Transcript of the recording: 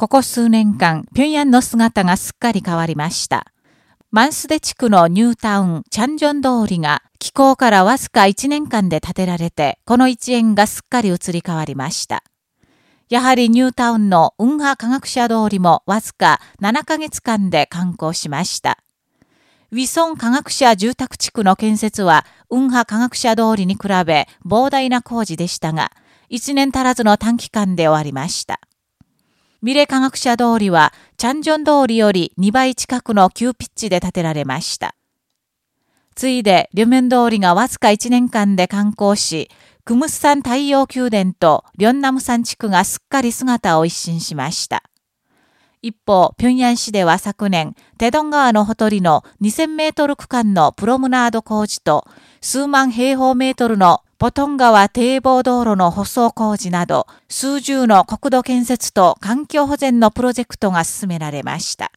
ここ数年間、平壌の姿がすっかり変わりました。マンスデ地区のニュータウン、チャンジョン通りが、気候からわずか1年間で建てられて、この一円がすっかり移り変わりました。やはりニュータウンの運河科学者通りもわずか7ヶ月間で観光しました。ウィソン科学者住宅地区の建設は、運河科学者通りに比べ膨大な工事でしたが、1年足らずの短期間で終わりました。ミレ科学者通りは、チャンジョン通りより2倍近くの急ピッチで建てられました。ついで、リュメン通りがわずか1年間で観光し、クムスサン太陽宮殿とリョンナム山地区がすっかり姿を一新しました。一方、平壌市では昨年、テドン川のほとりの2000メートル区間のプロムナード工事と、数万平方メートルのポトン川堤防道路の舗装工事など、数十の国土建設と環境保全のプロジェクトが進められました。